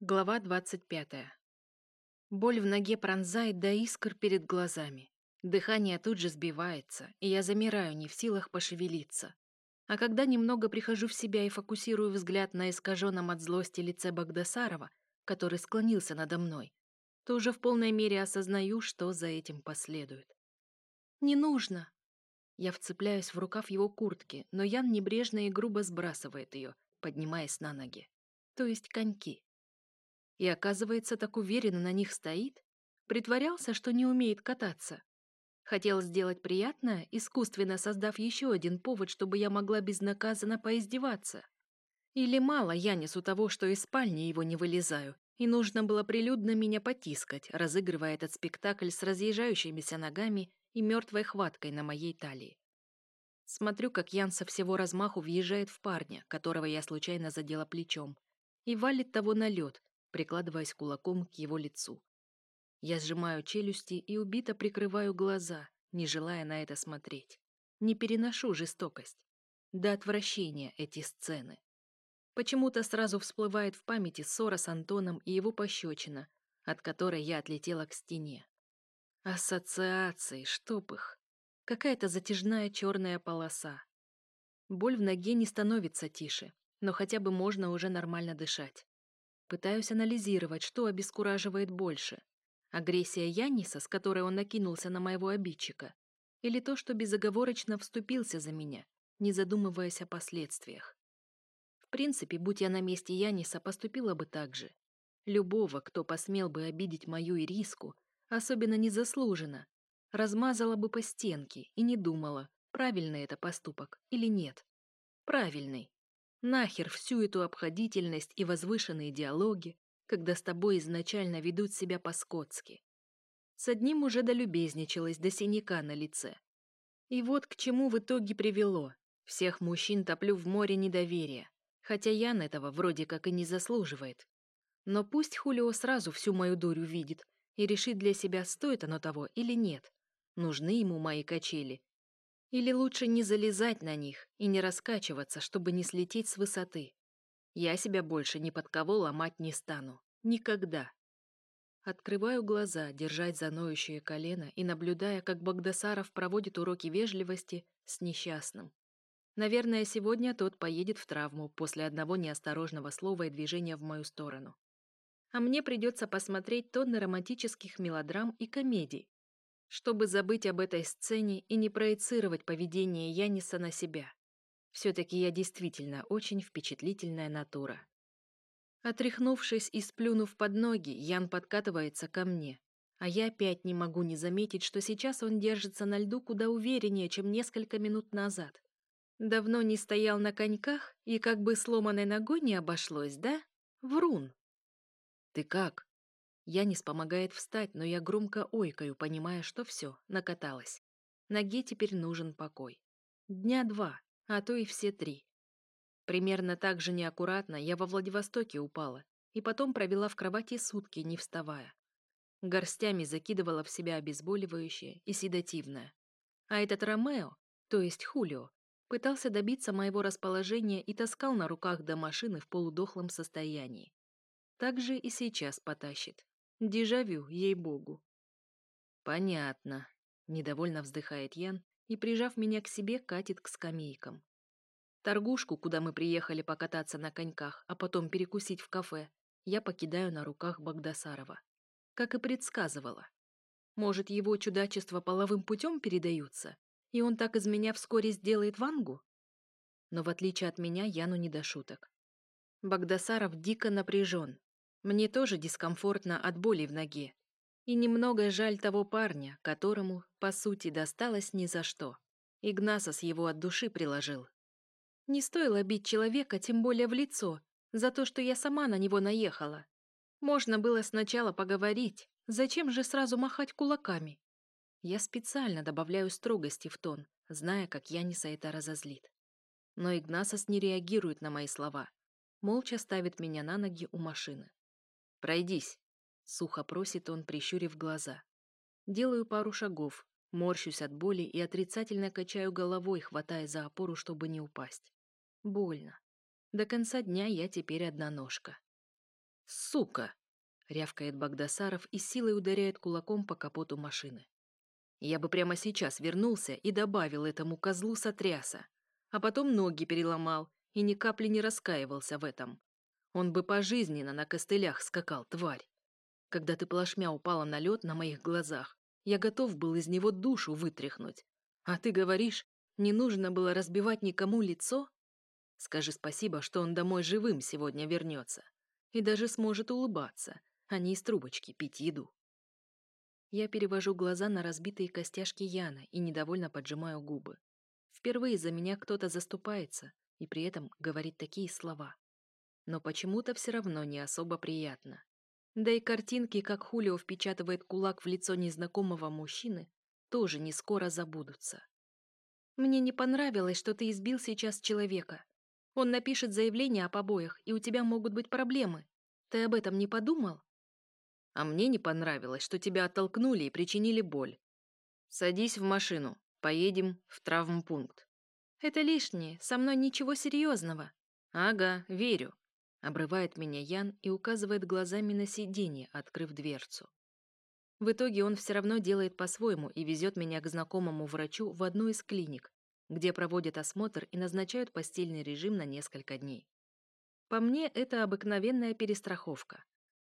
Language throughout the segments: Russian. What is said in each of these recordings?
Глава 25. Боль в ноге пронзает до искр перед глазами. Дыхание тут же сбивается, и я замираю, не в силах пошевелиться. А когда немного прихожу в себя и фокусирую взгляд на искаженном от злости лице Багдасарова, который склонился надо мной, то уже в полной мере осознаю, что за этим последует. «Не нужно!» Я вцепляюсь в рукав его куртки, но Ян небрежно и грубо сбрасывает ее, поднимаясь на ноги. То есть коньки. И оказывается, так уверенно на них стоит. Притворялся, что не умеет кататься. Хотел сделать приятное, искусственно создав еще один повод, чтобы я могла безнаказанно поиздеваться. Или мало я несу того, что из спальни его не вылезаю, и нужно было прилюдно меня потискать, разыгрывая этот спектакль с разъезжающимися ногами и мертвой хваткой на моей талии. Смотрю, как Ян со всего размаху въезжает в парня, которого я случайно задела плечом, и валит того на лед, прикладываясь кулаком к его лицу. Я сжимаю челюсти и убито прикрываю глаза, не желая на это смотреть. Не переношу жестокость. До отвращения эти сцены. Почему-то сразу всплывает в памяти ссора с Антоном и его пощечина, от которой я отлетела к стене. Ассоциации, чтоб их. Какая-то затяжная черная полоса. Боль в ноге не становится тише, но хотя бы можно уже нормально дышать. Пытаюсь анализировать, что обескураживает больше. Агрессия Яниса, с которой он накинулся на моего обидчика, или то, что безоговорочно вступился за меня, не задумываясь о последствиях. В принципе, будь я на месте Яниса, поступила бы так же. Любого, кто посмел бы обидеть мою Ириску, особенно незаслуженно, размазала бы по стенке и не думала, правильный это поступок или нет. Правильный. Нахер всю эту обходительность и возвышенные диалоги, когда с тобой изначально ведут себя по-скотски. С одним уже долюбезничалась до синяка на лице. И вот к чему в итоге привело. Всех мужчин топлю в море недоверия, хотя Ян этого вроде как и не заслуживает. Но пусть Хулио сразу всю мою дурь увидит и решит для себя, стоит оно того или нет. Нужны ему мои качели или лучше не залезать на них и не раскачиваться, чтобы не слететь с высоты. Я себя больше ни под кого ломать не стану. Никогда. Открываю глаза, держать за ноющее колено и наблюдая, как Богдасаров проводит уроки вежливости с несчастным. Наверное, сегодня тот поедет в травму после одного неосторожного слова и движения в мою сторону. А мне придется посмотреть тонны романтических мелодрам и комедий, чтобы забыть об этой сцене и не проецировать поведение Яниса на себя. Все-таки я действительно очень впечатлительная натура. Отряхнувшись и сплюнув под ноги, Ян подкатывается ко мне, а я опять не могу не заметить, что сейчас он держится на льду куда увереннее, чем несколько минут назад. Давно не стоял на коньках и как бы сломанной ногой не обошлось, да? Врун. «Ты как?» Янис помогает встать, но я громко ойкаю, понимая, что все, накаталась. Ноге теперь нужен покой. Дня два, а то и все три. Примерно так же неаккуратно я во Владивостоке упала и потом провела в кровати сутки, не вставая. Горстями закидывала в себя обезболивающее и седативное. А этот Ромео, то есть Хулио, пытался добиться моего расположения и таскал на руках до машины в полудохлом состоянии. Так же и сейчас потащит. Дежавю, ей-богу. Понятно. Недовольно вздыхает Ян и, прижав меня к себе, катит к скамейкам. Торгушку, куда мы приехали покататься на коньках, а потом перекусить в кафе, я покидаю на руках Багдасарова. Как и предсказывала. Может, его чудачества половым путем передаются, и он так из меня вскоре сделает вангу? Но в отличие от меня, Яну не до шуток. Багдасаров дико напряжен, мне тоже дискомфортно от боли в ноге. И немного жаль того парня, которому, по сути, досталось ни за что. Игнасос его от души приложил. Не стоило бить человека, тем более в лицо, за то, что я сама на него наехала. Можно было сначала поговорить, зачем же сразу махать кулаками? Я специально добавляю строгости в тон, зная, как Яниса это разозлит. Но Игнасос не реагирует на мои слова. Молча ставит меня на ноги у машины. «Пройдись», — сухо просит он, прищурив глаза. Делаю пару шагов, морщусь от боли и отрицательно качаю головой, хватая за опору, чтобы не упасть. Больно. До конца дня я теперь одна ножка. Сука! рявкает Багдасаров и силой ударяет кулаком по капоту машины. Я бы прямо сейчас вернулся и добавил этому козлу сотряса, а потом ноги переломал и ни капли не раскаивался в этом. Он бы пожизненно на костылях скакал, тварь. Когда ты плашмя упала на лед на моих глазах, я готов был из него душу вытряхнуть. А ты говоришь, не нужно было разбивать никому лицо? Скажи спасибо, что он домой живым сегодня вернется. И даже сможет улыбаться, а не из трубочки пить еду. Я перевожу глаза на разбитые костяшки Яна и недовольно поджимаю губы. Впервые за меня кто-то заступается и при этом говорит такие слова. Но почему-то все равно не особо приятно. Да и картинки, как Хулио впечатывает кулак в лицо незнакомого мужчины, тоже не скоро забудутся. Мне не понравилось, что ты избил сейчас человека. Он напишет заявление о побоях, и у тебя могут быть проблемы. Ты об этом не подумал? А мне не понравилось, что тебя оттолкнули и причинили боль. Садись в машину, поедем в травмпункт. Это лишнее, со мной ничего серьезного. Ага, верю. Обрывает меня Ян и указывает глазами на сиденье, открыв дверцу. В итоге он все равно делает по-своему и везет меня к знакомому врачу в одну из клиник, где проводят осмотр и назначают постельный режим на несколько дней. По мне, это обыкновенная перестраховка.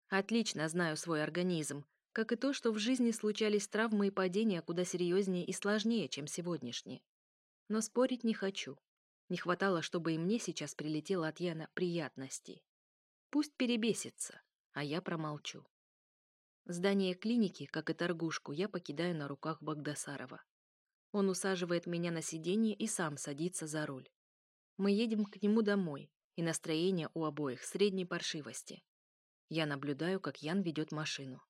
Отлично знаю свой организм, как и то, что в жизни случались травмы и падения куда серьезнее и сложнее, чем сегодняшние. Но спорить не хочу. Не хватало, чтобы и мне сейчас прилетело от Яна приятностей. Пусть перебесится, а я промолчу. Здание клиники, как и торгушку, я покидаю на руках Багдасарова. Он усаживает меня на сиденье и сам садится за руль. Мы едем к нему домой, и настроение у обоих средней паршивости. Я наблюдаю, как Ян ведет машину.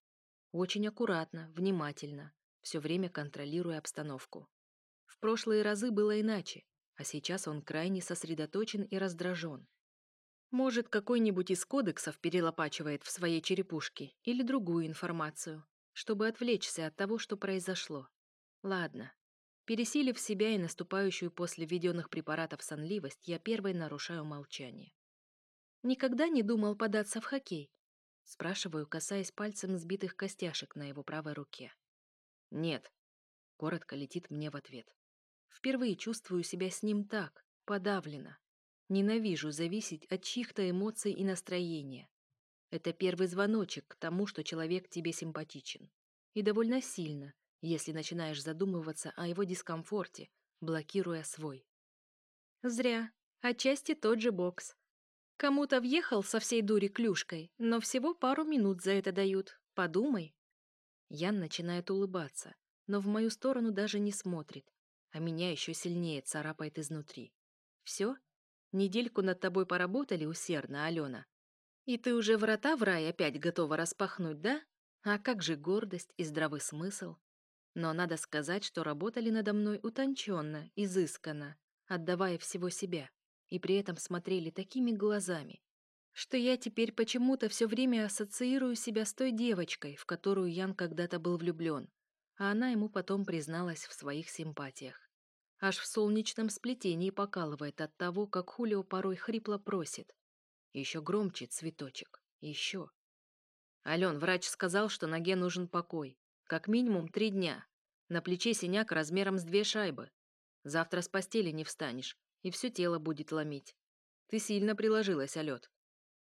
Очень аккуратно, внимательно, все время контролируя обстановку. В прошлые разы было иначе, а сейчас он крайне сосредоточен и раздражен. Может, какой-нибудь из кодексов перелопачивает в своей черепушке или другую информацию, чтобы отвлечься от того, что произошло. Ладно. Пересилив себя и наступающую после введенных препаратов сонливость, я первой нарушаю молчание. Никогда не думал податься в хоккей? Спрашиваю, касаясь пальцем сбитых костяшек на его правой руке. «Нет», — коротко летит мне в ответ. Впервые чувствую себя с ним так, подавленно. Ненавижу зависеть от чьих-то эмоций и настроения. Это первый звоночек к тому, что человек тебе симпатичен. И довольно сильно, если начинаешь задумываться о его дискомфорте, блокируя свой. Зря. Отчасти тот же бокс. Кому-то въехал со всей дури клюшкой, но всего пару минут за это дают. Подумай. Ян начинает улыбаться, но в мою сторону даже не смотрит, а меня еще сильнее царапает изнутри. Все? Недельку над тобой поработали усердно, Алена. И ты уже врата в рай опять готова распахнуть, да? А как же гордость и здравый смысл? Но надо сказать, что работали надо мной утонченно, изысканно, отдавая всего себя и при этом смотрели такими глазами, что я теперь почему-то все время ассоциирую себя с той девочкой, в которую Ян когда-то был влюблен, а она ему потом призналась в своих симпатиях. Аж в солнечном сплетении покалывает от того, как Хулио порой хрипло просит. Еще громче цветочек. Еще. Ален, врач сказал, что ноге нужен покой. Как минимум три дня. На плече синяк размером с две шайбы. Завтра с постели не встанешь, и все тело будет ломить. Ты сильно приложилась, Алёт.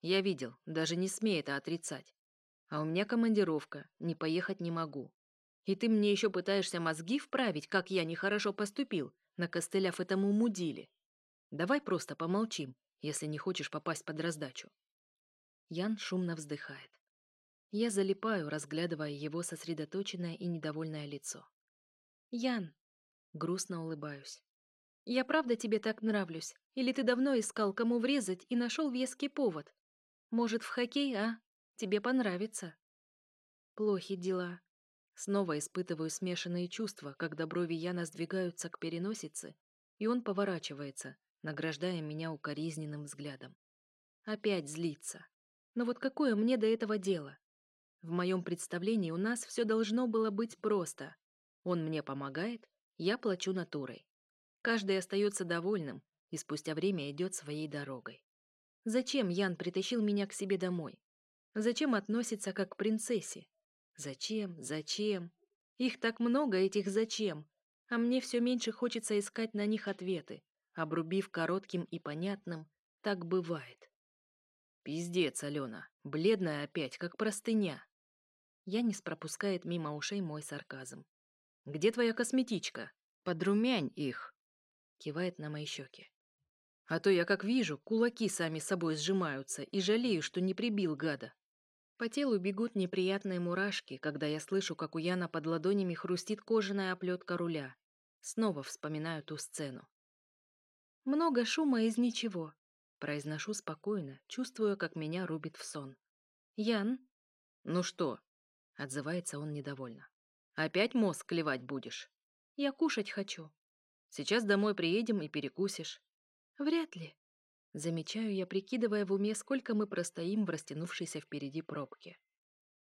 Я видел, даже не смей это отрицать. А у меня командировка, не поехать не могу. И ты мне еще пытаешься мозги вправить, как я нехорошо поступил, накостыляв этому мудиле. Давай просто помолчим, если не хочешь попасть под раздачу. Ян шумно вздыхает. Я залипаю, разглядывая его сосредоточенное и недовольное лицо. «Ян!» — грустно улыбаюсь. Я правда тебе так нравлюсь? Или ты давно искал, кому врезать, и нашел веский повод? Может, в хоккей, а? Тебе понравится. Плохи дела. Снова испытываю смешанные чувства, когда брови Яна сдвигаются к переносице, и он поворачивается, награждая меня укоризненным взглядом. Опять злится. Но вот какое мне до этого дело? В моем представлении у нас все должно было быть просто. Он мне помогает, я плачу натурой. Каждый остается довольным и спустя время идет своей дорогой. Зачем Ян притащил меня к себе домой? Зачем относится как к принцессе? Зачем? Зачем? Их так много, этих зачем? А мне все меньше хочется искать на них ответы, обрубив коротким и понятным «так бывает». Пиздец, Алена, бледная опять, как простыня. Янис пропускает мимо ушей мой сарказм. «Где твоя косметичка? Подрумянь их!» Кивает на мои щеки. А то я как вижу, кулаки сами собой сжимаются и жалею, что не прибил гада. По телу бегут неприятные мурашки, когда я слышу, как у Яна под ладонями хрустит кожаная оплетка руля. Снова вспоминаю ту сцену. Много шума из ничего. Произношу спокойно, чувствуя, как меня рубит в сон. Ян? Ну что? Отзывается он недовольно. Опять мозг клевать будешь? Я кушать хочу. Сейчас домой приедем и перекусишь. Вряд ли. Замечаю я, прикидывая в уме, сколько мы простоим в растянувшейся впереди пробке.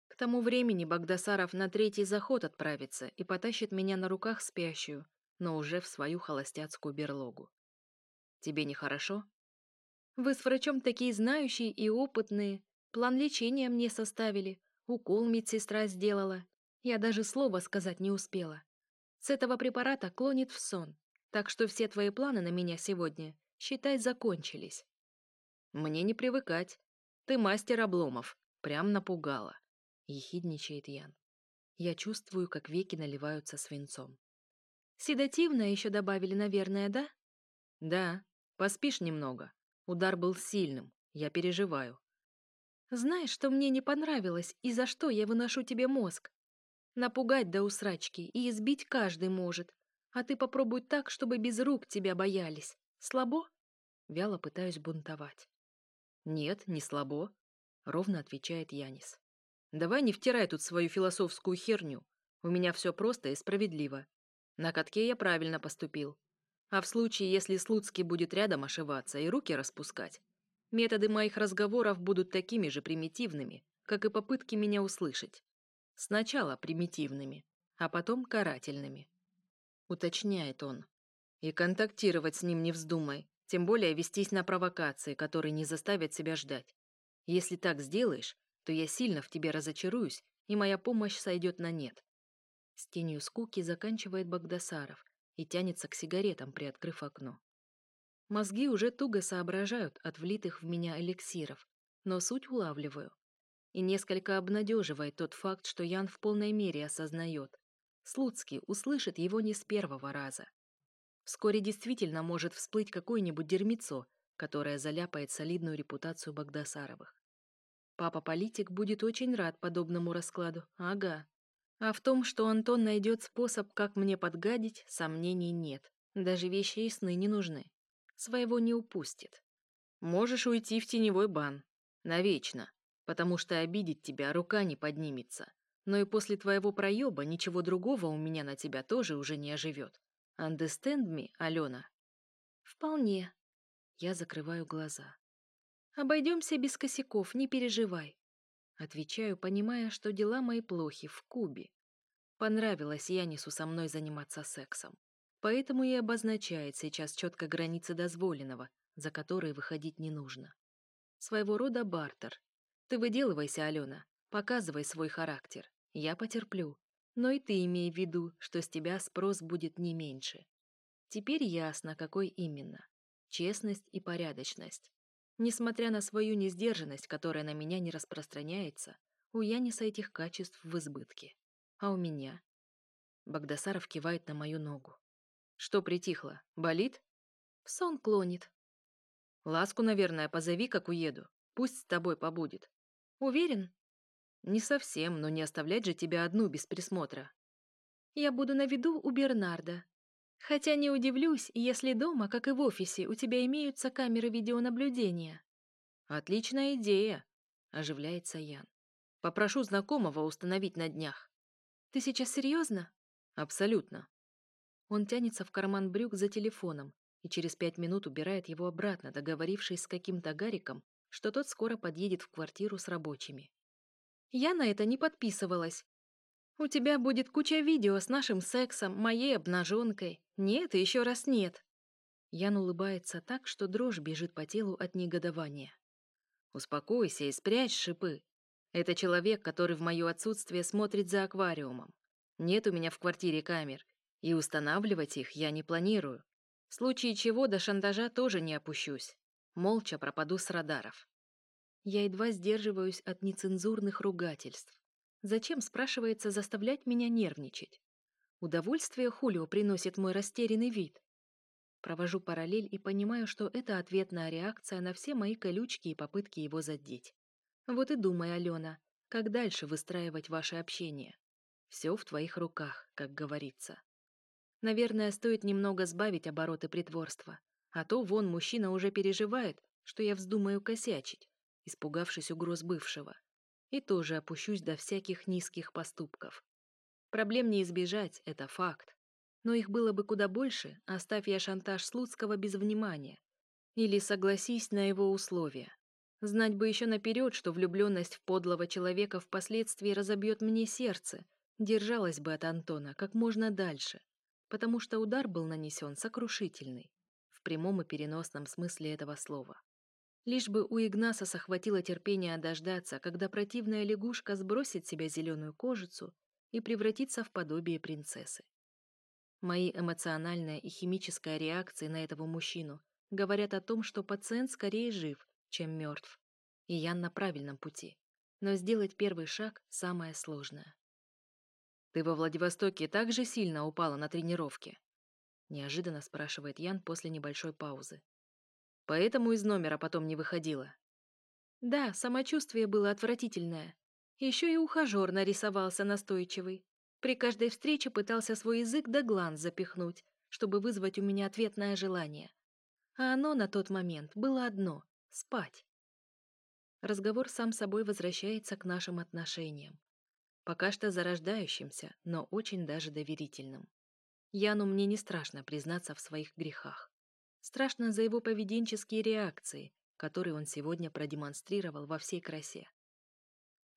К тому времени Багдасаров на третий заход отправится и потащит меня на руках спящую, но уже в свою холостяцкую берлогу. Тебе нехорошо? Вы с врачом такие знающие и опытные. План лечения мне составили, укол медсестра сделала. Я даже слова сказать не успела. С этого препарата клонит в сон, так что все твои планы на меня сегодня считай, закончились. Мне не привыкать. Ты мастер обломов. Прям напугала. Ехидничает Ян. Я чувствую, как веки наливаются свинцом. Седативное еще добавили, наверное, да? Да. Поспишь немного. Удар был сильным. Я переживаю. Знаешь, что мне не понравилось и за что я выношу тебе мозг? Напугать до усрачки и избить каждый может. А ты попробуй так, чтобы без рук тебя боялись. Слабо? Вяло пытаюсь бунтовать. Нет, не слабо, ровно отвечает Янис. Давай не втирай тут свою философскую херню. У меня все просто и справедливо. На катке я правильно поступил. А в случае, если Слуцкий будет рядом ошиваться и руки распускать, методы моих разговоров будут такими же примитивными, как и попытки меня услышать. Сначала примитивными, а потом карательными. Уточняет он, и контактировать с ним не вздумай, тем более вестись на провокации, которые не заставят себя ждать. Если так сделаешь, то я сильно в тебе разочаруюсь, и моя помощь сойдет на нет. С тенью скуки заканчивает Багдасаров и тянется к сигаретам, приоткрыв окно. Мозги уже туго соображают от влитых в меня эликсиров, но суть улавливаю. И несколько обнадеживает тот факт, что Ян в полной мере осознает. Слуцкий услышит его не с первого раза. Вскоре действительно может всплыть какое-нибудь дерьмецо, которое заляпает солидную репутацию Багдасаровых. Папа-политик будет очень рад подобному раскладу, ага. А в том, что Антон найдет способ, как мне подгадить, сомнений нет. Даже вещи и сны не нужны. Своего не упустит. Можешь уйти в теневой бан. Навечно. Потому что обидеть тебя рука не поднимется. Но и после твоего проеба ничего другого у меня на тебя тоже уже не оживет. Understand me, Алена? Вполне. Я закрываю глаза. Обойдемся без косяков, не переживай. Отвечаю, понимая, что дела мои плохи в Кубе. Понравилось Янису со мной заниматься сексом. Поэтому и обозначает сейчас четко границы дозволенного, за которые выходить не нужно. Своего рода бартер. Ты выделывайся, Алена, показывай свой характер. Я потерплю. Но и ты имей в виду, что с тебя спрос будет не меньше. Теперь ясно, какой именно. Честность и порядочность. Несмотря на свою несдержанность, которая на меня не распространяется, у Яниса этих качеств в избытке. А у меня? Багдасаров кивает на мою ногу. Что притихло? Болит? В сон клонит. Ласку, наверное, позови, как уеду. Пусть с тобой побудет. Уверен? Не совсем, но не оставлять же тебя одну без присмотра. Я буду на виду у Бернарда. Хотя не удивлюсь, если дома, как и в офисе, у тебя имеются камеры видеонаблюдения. Отличная идея, оживляется Ян. Попрошу знакомого установить на днях. Ты сейчас серьезно? Абсолютно. Он тянется в карман брюк за телефоном и через пять минут убирает его обратно, договорившись с каким-то Гариком, что тот скоро подъедет в квартиру с рабочими. Я на это не подписывалась. У тебя будет куча видео с нашим сексом, моей обнаженкой. Нет, еще раз нет. Ян улыбается так, что дрожь бежит по телу от негодования. Успокойся и спрячь шипы. Это человек, который в мое отсутствие смотрит за аквариумом. Нет у меня в квартире камер, и устанавливать их я не планирую. В случае чего до шантажа тоже не опущусь. Молча пропаду с радаров. Я едва сдерживаюсь от нецензурных ругательств. Зачем, спрашивается, заставлять меня нервничать? Удовольствие Хулио приносит мой растерянный вид. Провожу параллель и понимаю, что это ответная реакция на все мои колючки и попытки его задеть. Вот и думай, Алена, как дальше выстраивать ваше общение. Все в твоих руках, как говорится. Наверное, стоит немного сбавить обороты притворства, а то вон мужчина уже переживает, что я вздумаю косячить испугавшись угроз бывшего, и тоже опущусь до всяких низких поступков. Проблем не избежать, это факт. Но их было бы куда больше, оставь я шантаж Слуцкого без внимания. Или согласись на его условия. Знать бы еще наперед, что влюбленность в подлого человека впоследствии разобьет мне сердце, держалась бы от Антона как можно дальше, потому что удар был нанесен сокрушительный, в прямом и переносном смысле этого слова. Лишь бы у Игнаса сохватило терпение дождаться, когда противная лягушка сбросит себя зеленую кожицу и превратится в подобие принцессы. Мои эмоциональная и химическая реакции на этого мужчину говорят о том, что пациент скорее жив, чем мертв, и я на правильном пути. Но сделать первый шаг – самое сложное. «Ты во Владивостоке так же сильно упала на тренировке?» – неожиданно спрашивает Ян после небольшой паузы. Поэтому из номера потом не выходила. Да, самочувствие было отвратительное. Еще и ухажер нарисовался настойчивый. При каждой встрече пытался свой язык до глаз запихнуть, чтобы вызвать у меня ответное желание. А оно на тот момент было одно — спать. Разговор сам собой возвращается к нашим отношениям. Пока что зарождающимся, но очень даже доверительным. Яну мне не страшно признаться в своих грехах. Страшно за его поведенческие реакции, которые он сегодня продемонстрировал во всей красе.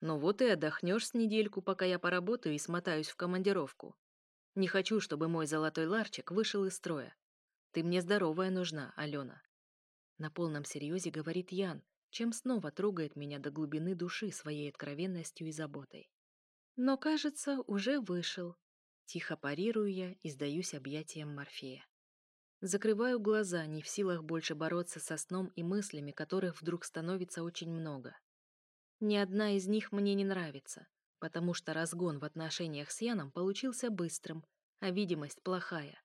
«Ну вот и отдохнешь с недельку, пока я поработаю и смотаюсь в командировку. Не хочу, чтобы мой золотой ларчик вышел из строя. Ты мне здоровая нужна, Алена». На полном серьезе говорит Ян, чем снова трогает меня до глубины души своей откровенностью и заботой. Но, кажется, уже вышел. Тихо парирую я и сдаюсь объятиям Морфея. Закрываю глаза, не в силах больше бороться со сном и мыслями, которых вдруг становится очень много. Ни одна из них мне не нравится, потому что разгон в отношениях с Яном получился быстрым, а видимость плохая.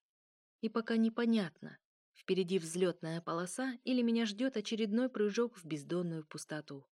И пока непонятно, впереди взлетная полоса или меня ждет очередной прыжок в бездонную пустоту.